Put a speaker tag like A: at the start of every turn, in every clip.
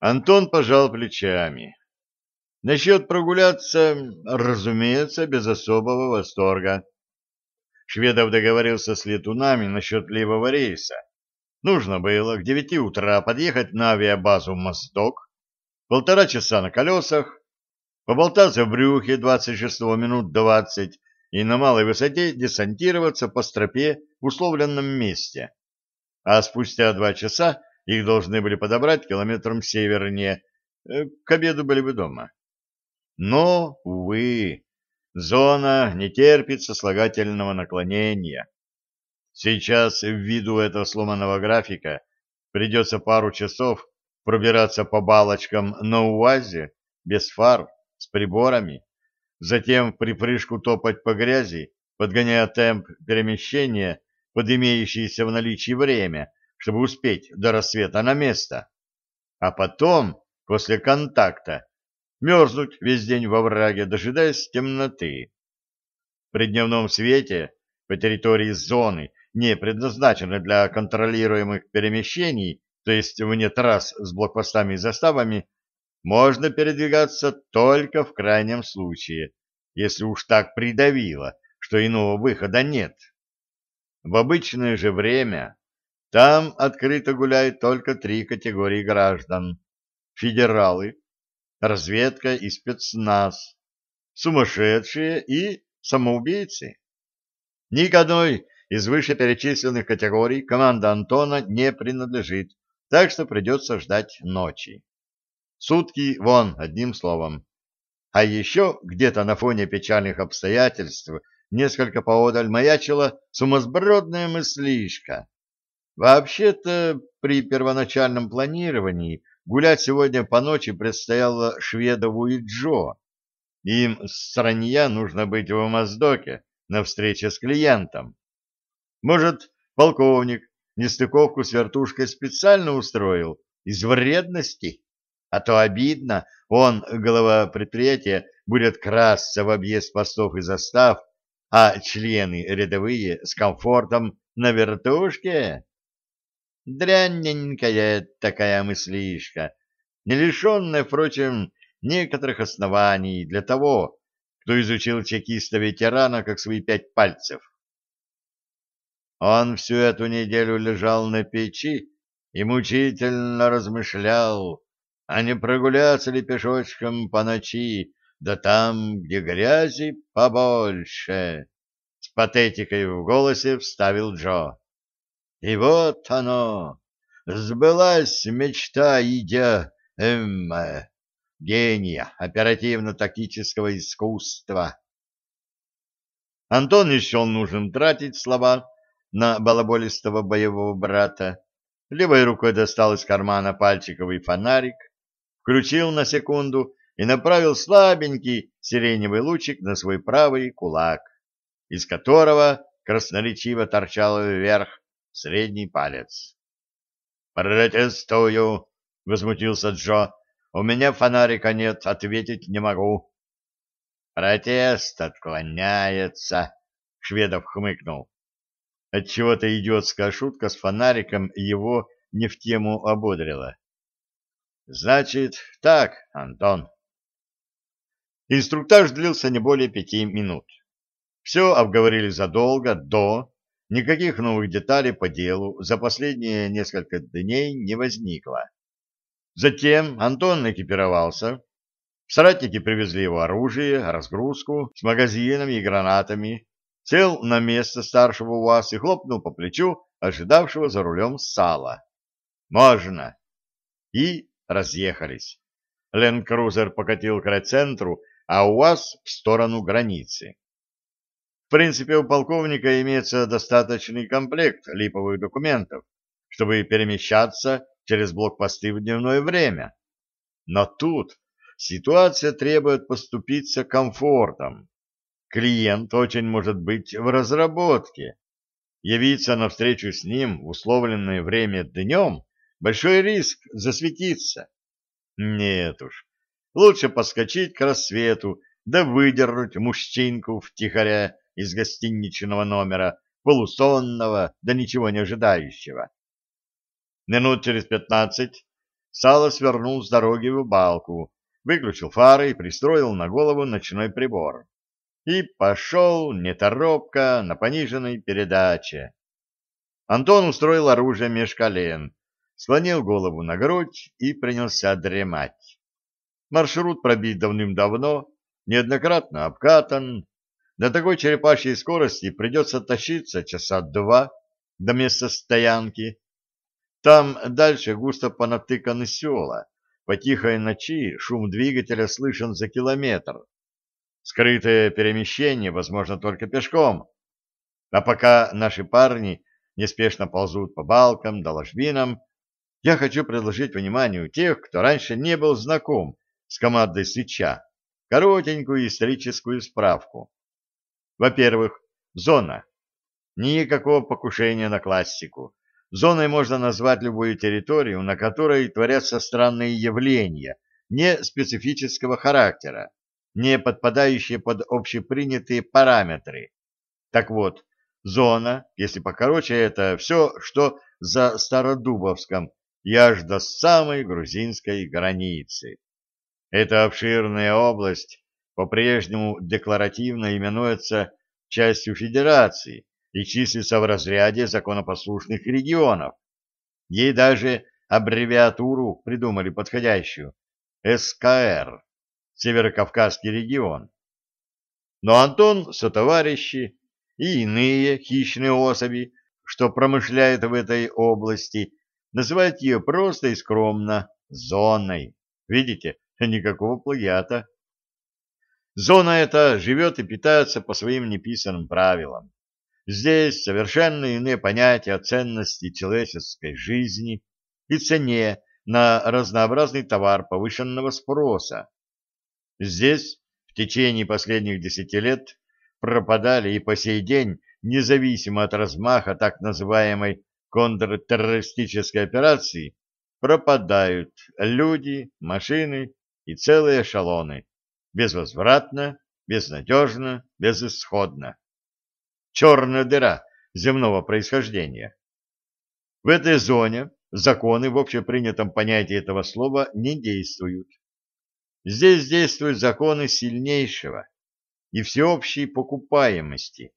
A: Антон пожал плечами. Насчет прогуляться, разумеется, без особого восторга. Шведов договорился с летунами насчет левого рейса. Нужно было к девяти утра подъехать на авиабазу «Моздок», полтора часа на колесах, поболтаться в брюхе 26 минут 20 и на малой высоте десантироваться по стропе в условленном месте. А спустя два часа их должны были подобрать километром севернее. Э, к обеду были бы дома. Но, увы, зона не терпит сослагательного наклонения. Сейчас, ввиду этого сломанного графика, придется пару часов пробираться по балочкам на УАЗе, без фар, с приборами, затем в припрыжку топать по грязи, подгоняя темп перемещения под имеющееся в наличии время, чтобы успеть до рассвета на место. А потом, после контакта, мерзнуть весь день во враге, дожидаясь темноты. При дневном свете по территории зоны, не предназначенной для контролируемых перемещений, то есть вне трасс с блокпостами и заставами, можно передвигаться только в крайнем случае, если уж так придавило, что иного выхода нет. В обычное же время там открыто гуляют только три категории граждан. Федералы, разведка и спецназ, сумасшедшие и самоубийцы. Ни к одной из вышеперечисленных категорий команда Антона не принадлежит, так что придется ждать ночи. Сутки вон, одним словом. А еще где-то на фоне печальных обстоятельств несколько поодаль маячила сумасбродная мыслишка. Вообще-то, при первоначальном планировании гулять сегодня по ночи предстояло Шведову и Джо. Им с ранья нужно быть в Моздоке на встрече с клиентом. Может, полковник нестыковку с вертушкой специально устроил из вредности? А то обидно, он, глава предприятия, будет красться в объезд постов и застав, а члены рядовые с комфортом на вертушке. Дрянненькая такая мыслишка, не лишенная, впрочем, некоторых оснований для того, кто изучил чекиста-ветерана как свои пять пальцев. Он всю эту неделю лежал на печи и мучительно размышлял, а не прогуляться ли пешочком по ночи, да там, где грязи побольше. С патетикой в голосе вставил Джо. И вот оно, сбылась мечта идя, эм, гения оперативно-тактического искусства. Антон счел нужным тратить слова на балаболистого боевого брата. Левой рукой достал из кармана пальчиковый фонарик, включил на секунду и направил слабенький сиреневый лучик на свой правый кулак, из которого красноречиво торчал вверх средний палец. «Протестую!» — возмутился Джо. «У меня фонарика нет, ответить не могу». «Протест отклоняется», — Шведов хмыкнул. Отчего-то идиотская шутка с фонариком его не в тему ободрила. Значит, так, Антон. Инструктаж длился не более пяти минут. Все обговорили задолго до, никаких новых деталей по делу за последние несколько дней не возникло. Затем Антон экипировался, соратники привезли его оружие, разгрузку с магазинами и гранатами, сел на место старшего УАЗ и хлопнул по плечу ожидавшего за рулем сала. «Можно!» И разъехались. Ленд-крузер покатил к райцентру, а УАЗ в сторону границы. В принципе, у полковника имеется достаточный комплект липовых документов, чтобы перемещаться через блокпосты в дневное время. Но тут ситуация требует поступиться комфортом. Клиент очень может быть в разработке. Явиться навстречу с ним в условленное время днем Большой риск засветиться. Нет уж, лучше подскочить к рассвету, да выдернуть мужчинку втихаря из гостиничного номера, полусонного, да ничего не ожидающего. Минут через пятнадцать Сало свернул с дороги в балку, выключил фары и пристроил на голову ночной прибор. И пошел неторопко на пониженной передаче. Антон устроил оружие меж колен, склонил голову на грудь и принялся дремать. Маршрут пробит давным-давно, неоднократно обкатан. На такой черепашьей скорости придется тащиться часа два до места стоянки. Там дальше густо понатыканы села. По тихой ночи шум двигателя слышен за километр. Скрытое перемещение возможно только пешком. А пока наши парни неспешно ползут по балкам да ложбинам, я хочу предложить вниманию тех, кто раньше не был знаком с командой свеча, коротенькую историческую справку. Во-первых, зона. Никакого покушения на классику. Зоной можно назвать любую территорию, на которой творятся странные явления, не специфического характера, не подпадающие под общепринятые параметры. Так вот, зона, если покороче, это все, что за Стародубовском и аж до самой грузинской границы. Эта обширная область по-прежнему декларативно именуется частью Федерации и числится в разряде законопослушных регионов. Ей даже аббревиатуру придумали подходящую – СКР – Северокавказский регион. Но Антон, сотоварищи и иные хищные особи, что промышляют в этой области, называют ее просто и скромно зоной. Видите, никакого плагиата. Зона эта живет и питается по своим неписанным правилам. Здесь совершенно иные понятия о ценности человеческой жизни и цене на разнообразный товар повышенного спроса. Здесь в течение последних десяти лет пропадали и по сей день, независимо от размаха так называемой контртеррористической операции пропадают люди, машины и целые эшелоны. Безвозвратно, безнадежно, безысходно. Черная дыра земного происхождения. В этой зоне законы в общепринятом понятии этого слова не действуют. Здесь действуют законы сильнейшего и всеобщей покупаемости,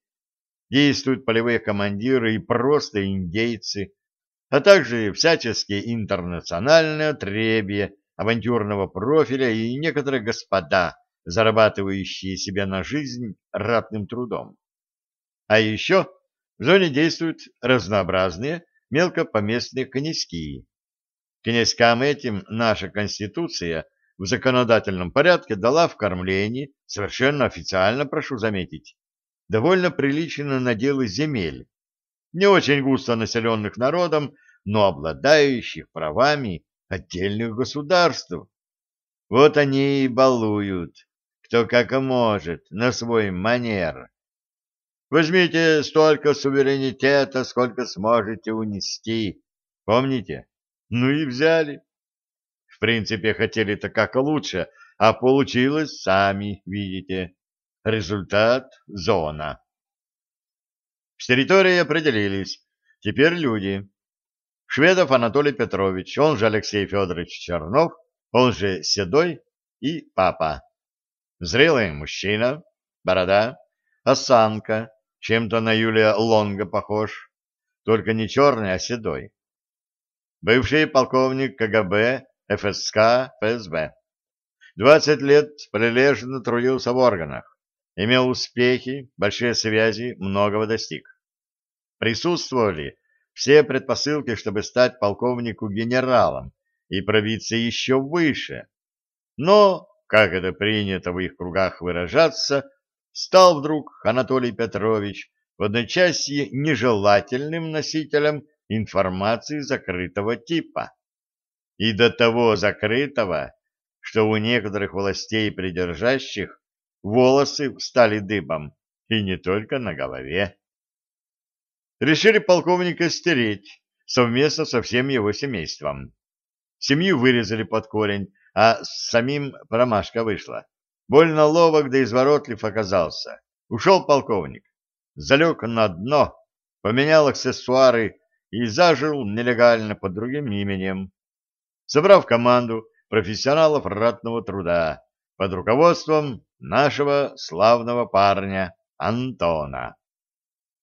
A: действуют полевые командиры и просто индейцы, а также всяческие интернациональные отребья авантюрного профиля и некоторые господа, зарабатывающие себе на жизнь ратным трудом. А еще в зоне действуют разнообразные мелкопоместные князьки. Князькам этим наша Конституция в законодательном порядке дала в кормлении, совершенно официально, прошу заметить, довольно приличные наделы земель, не очень густо населенных народом, но обладающих правами отдельных государств. Вот они и балуют, кто как может, на свой манер. Возьмите столько суверенитета, сколько сможете унести. Помните? Ну и взяли. В принципе, хотели-то как лучше, а получилось, сами видите. Результат — зона. С территорией определились. Теперь люди. Шведов Анатолий Петрович, он же Алексей Федорович Чернов, он же Седой и папа. Зрелый мужчина, борода, осанка, чем-то на Юлия Лонга похож, только не черный, а седой. Бывший полковник КГБ, ФСК, ФСБ. Двадцать лет прилежно трудился в органах имел успехи, большие связи, многого достиг. Присутствовали все предпосылки, чтобы стать полковнику-генералом и пробиться еще выше. Но, как это принято в их кругах выражаться, стал вдруг Анатолий Петрович в одночасье нежелательным носителем информации закрытого типа. И до того закрытого, что у некоторых властей придержащих волосы встали дыбом, и не только на голове. Решили полковника стереть совместно со всем его семейством. Семью вырезали под корень, а с самим промашка вышла. Больно ловок да изворотлив оказался. Ушел полковник, залег на дно, поменял аксессуары и зажил нелегально под другим именем. собрав команду профессионалов ратного труда под руководством нашего славного парня Антона.